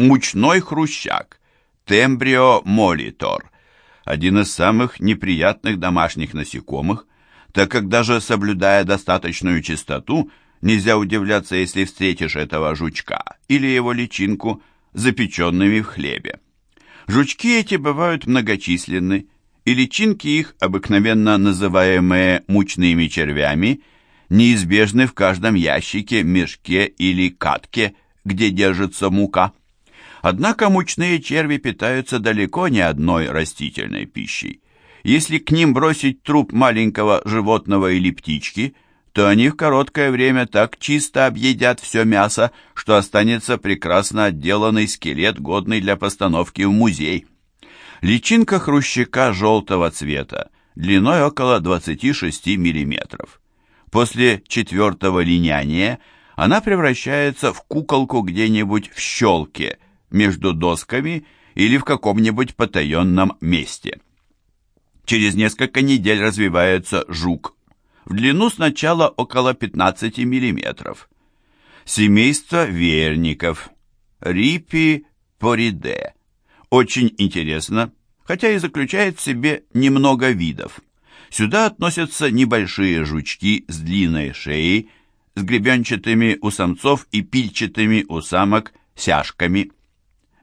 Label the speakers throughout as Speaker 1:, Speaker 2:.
Speaker 1: Мучной хрущак, тембрио молитор, один из самых неприятных домашних насекомых, так как даже соблюдая достаточную чистоту, нельзя удивляться, если встретишь этого жучка или его личинку запеченными в хлебе. Жучки эти бывают многочисленны, и личинки их, обыкновенно называемые мучными червями, неизбежны в каждом ящике, мешке или катке, где держится мука. Однако мучные черви питаются далеко не одной растительной пищей. Если к ним бросить труп маленького животного или птички, то они в короткое время так чисто объедят все мясо, что останется прекрасно отделанный скелет, годный для постановки в музей. Личинка хрущака желтого цвета, длиной около 26 мм. После четвертого линяния она превращается в куколку где-нибудь в щелке – между досками или в каком-нибудь потаенном месте. Через несколько недель развивается жук. В длину сначала около 15 мм. Семейство веерников. Рипи пориде. Очень интересно, хотя и заключает в себе немного видов. Сюда относятся небольшие жучки с длинной шеей, с гребенчатыми у самцов и пильчатыми у самок сяжками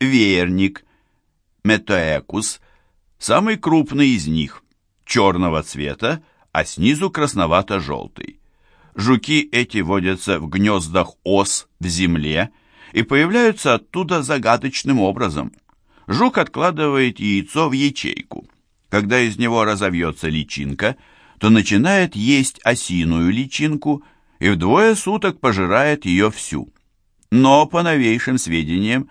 Speaker 1: веерник, метоэкус, самый крупный из них, черного цвета, а снизу красновато-желтый. Жуки эти водятся в гнездах ос в земле и появляются оттуда загадочным образом. Жук откладывает яйцо в ячейку. Когда из него разовьется личинка, то начинает есть осиную личинку и вдвое суток пожирает ее всю. Но, по новейшим сведениям,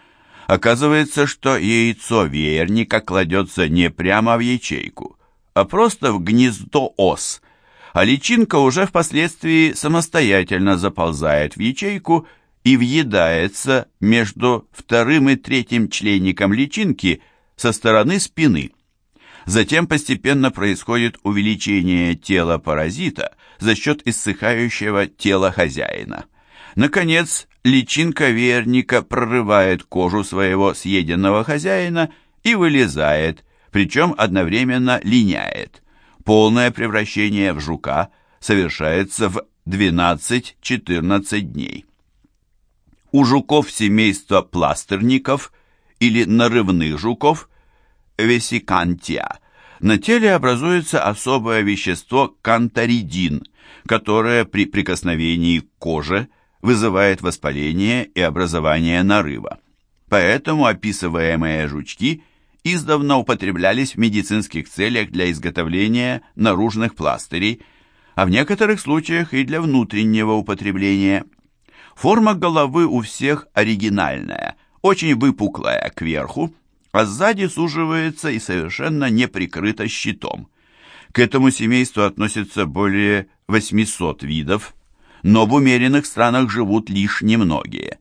Speaker 1: Оказывается, что яйцо веерника кладется не прямо в ячейку, а просто в гнездо ос, а личинка уже впоследствии самостоятельно заползает в ячейку и въедается между вторым и третьим членником личинки со стороны спины. Затем постепенно происходит увеличение тела паразита за счет иссыхающего тела хозяина. Наконец, личинка верника прорывает кожу своего съеденного хозяина и вылезает, причем одновременно линяет. Полное превращение в жука совершается в 12-14 дней. У жуков семейства пластерников или нарывных жуков весикантия на теле образуется особое вещество канторидин, которое при прикосновении к коже – вызывает воспаление и образование нарыва. Поэтому описываемые жучки издавна употреблялись в медицинских целях для изготовления наружных пластырей, а в некоторых случаях и для внутреннего употребления. Форма головы у всех оригинальная, очень выпуклая кверху, а сзади суживается и совершенно не прикрыта щитом. К этому семейству относятся более 800 видов, но в умеренных странах живут лишь немногие.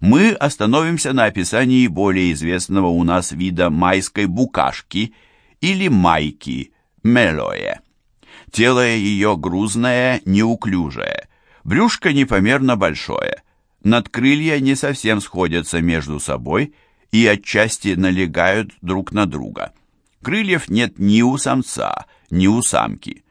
Speaker 1: Мы остановимся на описании более известного у нас вида майской букашки или майки, мелое. Тело ее грузное, неуклюжее, брюшко непомерно большое, надкрылья не совсем сходятся между собой и отчасти налегают друг на друга. Крыльев нет ни у самца, ни у самки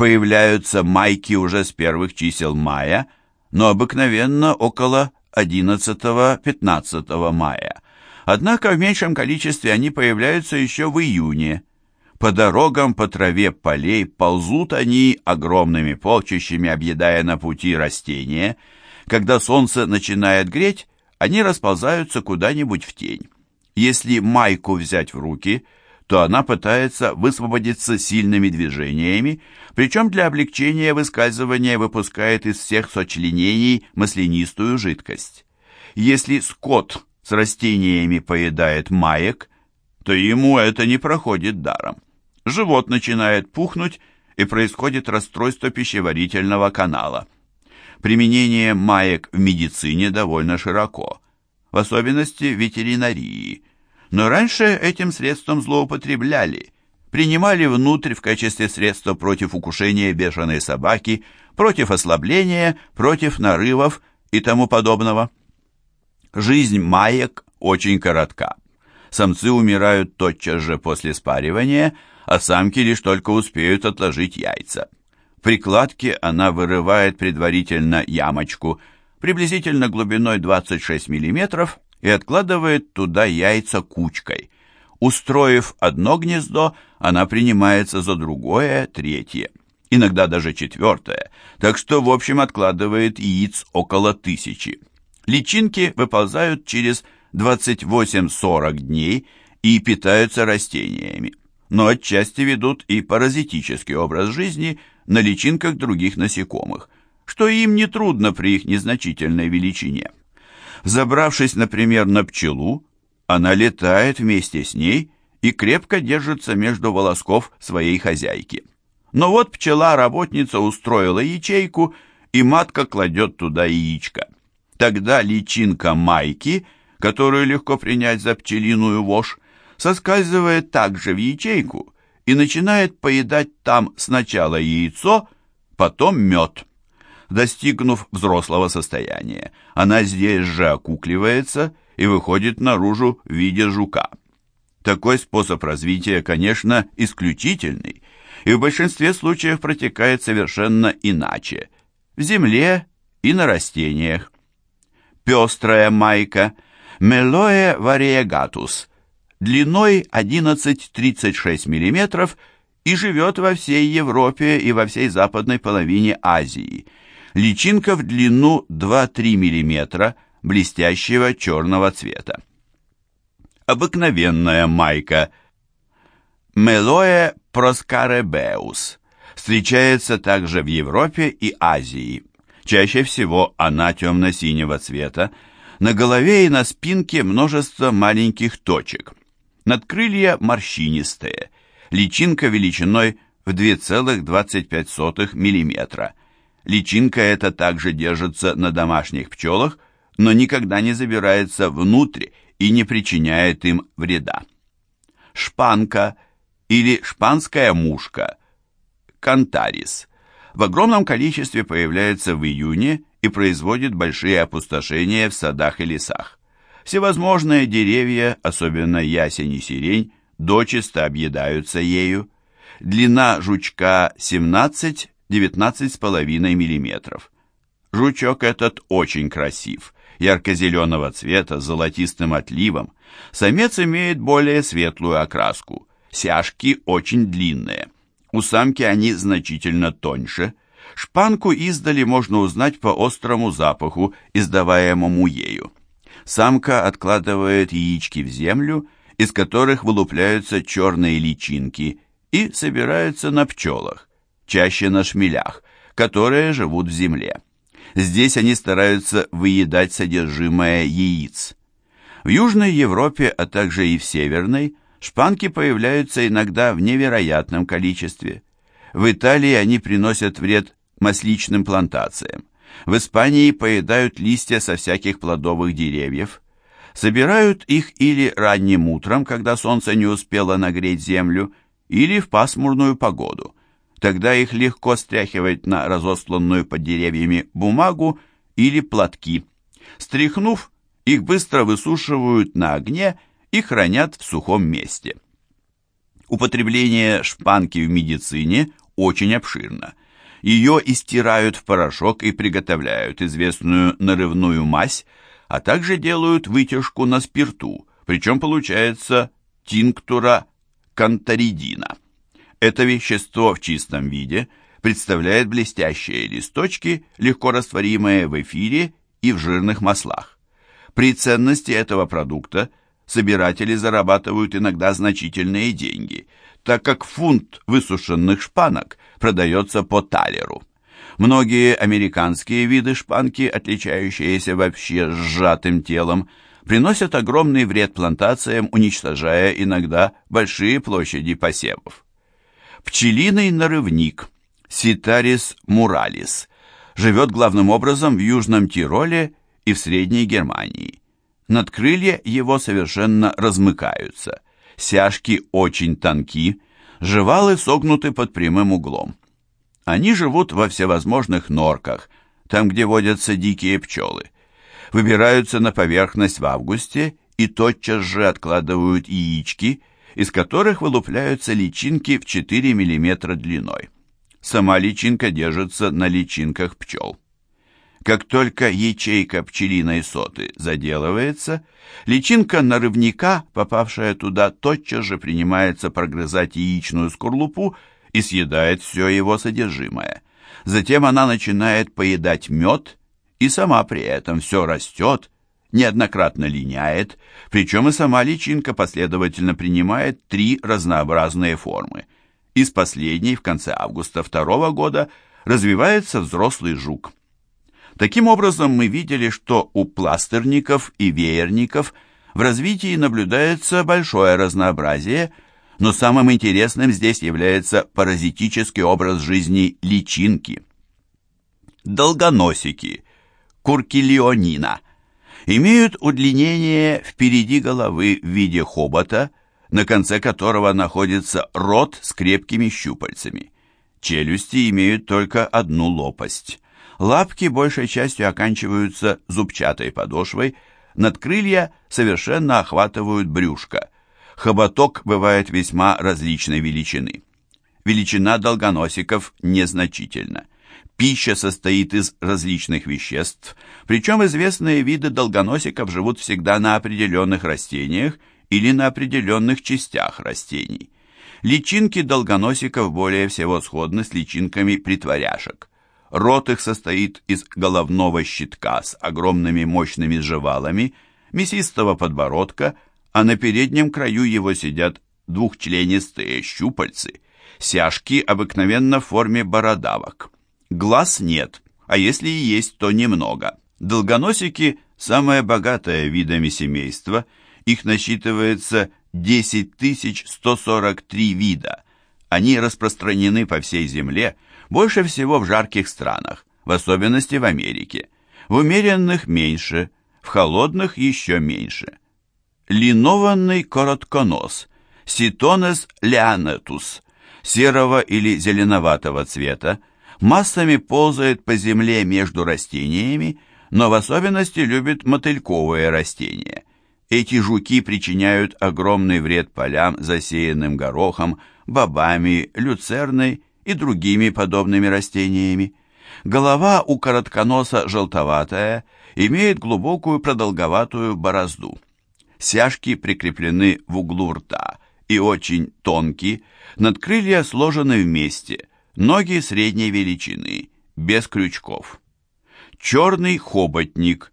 Speaker 1: появляются майки уже с первых чисел мая, но обыкновенно около 11-15 мая. Однако в меньшем количестве они появляются еще в июне. По дорогам, по траве полей ползут они огромными полчищами, объедая на пути растения. Когда солнце начинает греть, они расползаются куда-нибудь в тень. Если майку взять в руки – то она пытается высвободиться сильными движениями, причем для облегчения выскальзывания выпускает из всех сочленений маслянистую жидкость. Если скот с растениями поедает маек, то ему это не проходит даром. Живот начинает пухнуть, и происходит расстройство пищеварительного канала. Применение маек в медицине довольно широко, в особенности в ветеринарии – но раньше этим средством злоупотребляли, принимали внутрь в качестве средства против укушения бешеной собаки, против ослабления, против нарывов и тому подобного. Жизнь маек очень коротка. Самцы умирают тотчас же после спаривания, а самки лишь только успеют отложить яйца. При кладке она вырывает предварительно ямочку, приблизительно глубиной 26 мм, и откладывает туда яйца кучкой. Устроив одно гнездо, она принимается за другое, третье, иногда даже четвертое, так что в общем откладывает яиц около тысячи. Личинки выползают через 28-40 дней и питаются растениями, но отчасти ведут и паразитический образ жизни на личинках других насекомых, что им нетрудно при их незначительной величине. Забравшись, например, на пчелу, она летает вместе с ней и крепко держится между волосков своей хозяйки. Но вот пчела-работница устроила ячейку, и матка кладет туда яичко. Тогда личинка майки, которую легко принять за пчелиную вошь, соскальзывает также в ячейку и начинает поедать там сначала яйцо, потом мед. Достигнув взрослого состояния, она здесь же окукливается и выходит наружу в виде жука. Такой способ развития, конечно, исключительный, и в большинстве случаев протекает совершенно иначе, в земле и на растениях пестрая майка, Мелоэ вариегатус, длиной 11-36 мм и живет во всей Европе и во всей западной половине Азии. Личинка в длину 2-3 мм, блестящего черного цвета. Обыкновенная майка Мелоэ проскаребеус встречается также в Европе и Азии. Чаще всего она темно-синего цвета, на голове и на спинке множество маленьких точек. Надкрылья морщинистые, личинка величиной в 2,25 мм. Личинка эта также держится на домашних пчелах, но никогда не забирается внутрь и не причиняет им вреда. Шпанка или шпанская мушка, кантарис, в огромном количестве появляется в июне и производит большие опустошения в садах и лесах. Всевозможные деревья, особенно ясень и сирень, дочисто объедаются ею. Длина жучка 17-19,5 мм. Жучок этот очень красив, ярко-зеленого цвета с золотистым отливом. Самец имеет более светлую окраску, сяжки очень длинные – у самки они значительно тоньше. Шпанку издали можно узнать по острому запаху, издаваемому ею. Самка откладывает яички в землю, из которых вылупляются черные личинки, и собираются на пчелах, чаще на шмелях, которые живут в земле. Здесь они стараются выедать содержимое яиц. В Южной Европе, а также и в Северной, Шпанки появляются иногда в невероятном количестве. В Италии они приносят вред масличным плантациям. В Испании поедают листья со всяких плодовых деревьев. Собирают их или ранним утром, когда солнце не успело нагреть землю, или в пасмурную погоду. Тогда их легко стряхивать на разосланную под деревьями бумагу или платки. Стряхнув, их быстро высушивают на огне и хранят в сухом месте. Употребление шпанки в медицине очень обширно. Ее истирают в порошок и приготовляют известную нарывную мазь, а также делают вытяжку на спирту, причем получается тинктура кантаридина. Это вещество в чистом виде представляет блестящие листочки, легко растворимые в эфире и в жирных маслах. При ценности этого продукта собиратели зарабатывают иногда значительные деньги, так как фунт высушенных шпанок продается по талеру. Многие американские виды шпанки, отличающиеся вообще сжатым телом, приносят огромный вред плантациям, уничтожая иногда большие площади посевов. Пчелиный нарывник Ситарис муралис живет главным образом в Южном Тироле и в Средней Германии. Надкрылья его совершенно размыкаются. Сяжки очень тонки, жевалы согнуты под прямым углом. Они живут во всевозможных норках, там, где водятся дикие пчелы. Выбираются на поверхность в августе и тотчас же откладывают яички, из которых вылупляются личинки в 4 мм длиной. Сама личинка держится на личинках пчел. Как только ячейка пчелиной соты заделывается, личинка нарывника, попавшая туда, тотчас же принимается прогрызать яичную скорлупу и съедает все его содержимое. Затем она начинает поедать мед и сама при этом все растет, неоднократно линяет, причем и сама личинка последовательно принимает три разнообразные формы. Из последней в конце августа второго года развивается взрослый жук. Таким образом, мы видели, что у пластерников и веерников в развитии наблюдается большое разнообразие, но самым интересным здесь является паразитический образ жизни личинки. Долгоносики, куркилионина, имеют удлинение впереди головы в виде хобота, на конце которого находится рот с крепкими щупальцами. Челюсти имеют только одну лопасть. Лапки большей частью оканчиваются зубчатой подошвой, надкрылья совершенно охватывают брюшко. Хоботок бывает весьма различной величины. Величина долгоносиков незначительна. Пища состоит из различных веществ, причем известные виды долгоносиков живут всегда на определенных растениях или на определенных частях растений. Личинки долгоносиков более всего сходны с личинками притворяшек. Рот их состоит из головного щитка с огромными мощными жевалами, мясистого подбородка, а на переднем краю его сидят двухчленистые щупальцы. Сяжки обыкновенно в форме бородавок. Глаз нет, а если и есть, то немного. Долгоносики – самое богатое видами семейства, их насчитывается 10 143 вида. Они распространены по всей Земле – больше всего в жарких странах, в особенности в Америке. В умеренных меньше, в холодных еще меньше. Линованный коротконос, ситонес леанетус, серого или зеленоватого цвета, массами ползает по земле между растениями, но в особенности любит мотыльковые растения. Эти жуки причиняют огромный вред полям, засеянным горохом, бобами, люцерной и другими подобными растениями. Голова у коротконоса желтоватая, имеет глубокую продолговатую борозду. Сяжки прикреплены в углу рта и очень тонкие, надкрылья сложены вместе, ноги средней величины, без крючков. Черный хоботник,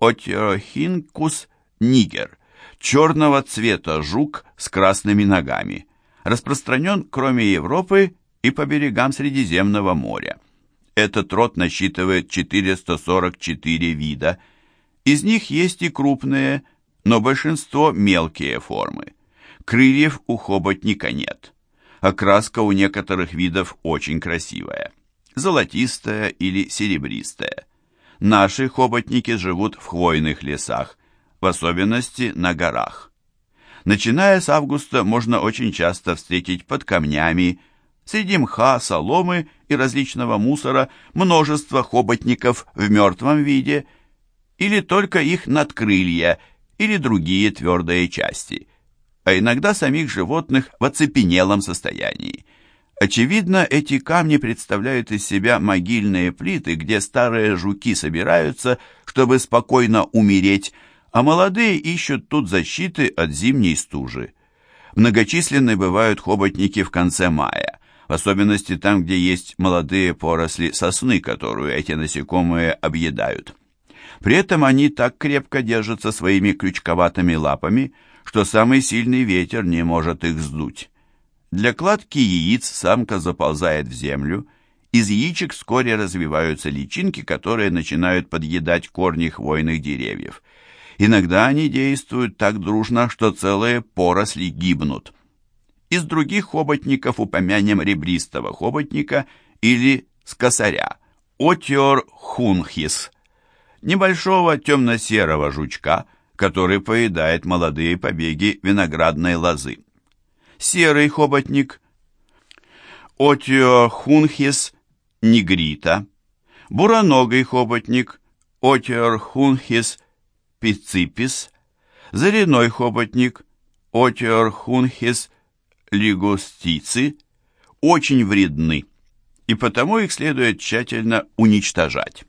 Speaker 1: Отерохинкус нигер, черного цвета жук с красными ногами, распространен, кроме Европы, и по берегам Средиземного моря. Этот род насчитывает 444 вида. Из них есть и крупные, но большинство мелкие формы. Крыльев у хоботника нет. Окраска у некоторых видов очень красивая. Золотистая или серебристая. Наши хоботники живут в хвойных лесах, в особенности на горах. Начиная с августа можно очень часто встретить под камнями Среди мха, соломы и различного мусора множество хоботников в мертвом виде, или только их надкрылья, или другие твердые части, а иногда самих животных в оцепенелом состоянии. Очевидно, эти камни представляют из себя могильные плиты, где старые жуки собираются, чтобы спокойно умереть, а молодые ищут тут защиты от зимней стужи. Многочисленны бывают хоботники в конце мая в особенности там, где есть молодые поросли сосны, которую эти насекомые объедают. При этом они так крепко держатся своими крючковатыми лапами, что самый сильный ветер не может их сдуть. Для кладки яиц самка заползает в землю, из яичек вскоре развиваются личинки, которые начинают подъедать корни хвойных деревьев. Иногда они действуют так дружно, что целые поросли гибнут. Из других хоботников упомянем ребристого хоботника или скосаря, отиор хунхис, небольшого темно-серого жучка, который поедает молодые побеги виноградной лозы. Серый хоботник, отиор хунхис нигрита, буроногий хоботник, отиор хунхис пиципис, Заряной хоботник Отиорхунхис лигустицы очень вредны, и потому их следует тщательно уничтожать.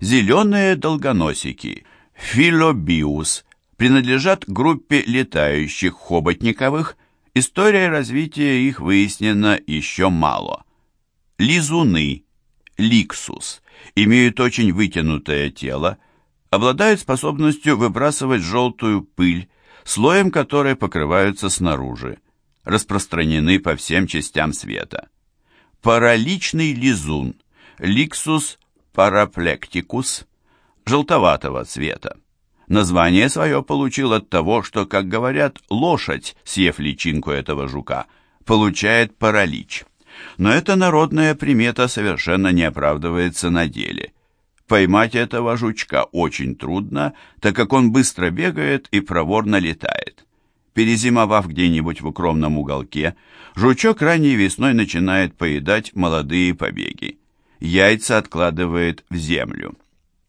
Speaker 1: Зеленые долгоносики Филобиус принадлежат группе летающих хоботниковых, история развития их выяснена еще мало. Лизуны, ликсус, имеют очень вытянутое тело, обладают способностью выбрасывать желтую пыль, слоем которой покрываются снаружи, распространены по всем частям света. Параличный лизун, ликсус параплектикус, желтоватого цвета. Название свое получил от того, что, как говорят, лошадь, съев личинку этого жука, получает паралич. Но эта народная примета совершенно не оправдывается на деле. Поймать этого жучка очень трудно, так как он быстро бегает и проворно летает. Перезимовав где-нибудь в укромном уголке, жучок ранней весной начинает поедать молодые побеги. Яйца откладывает в землю.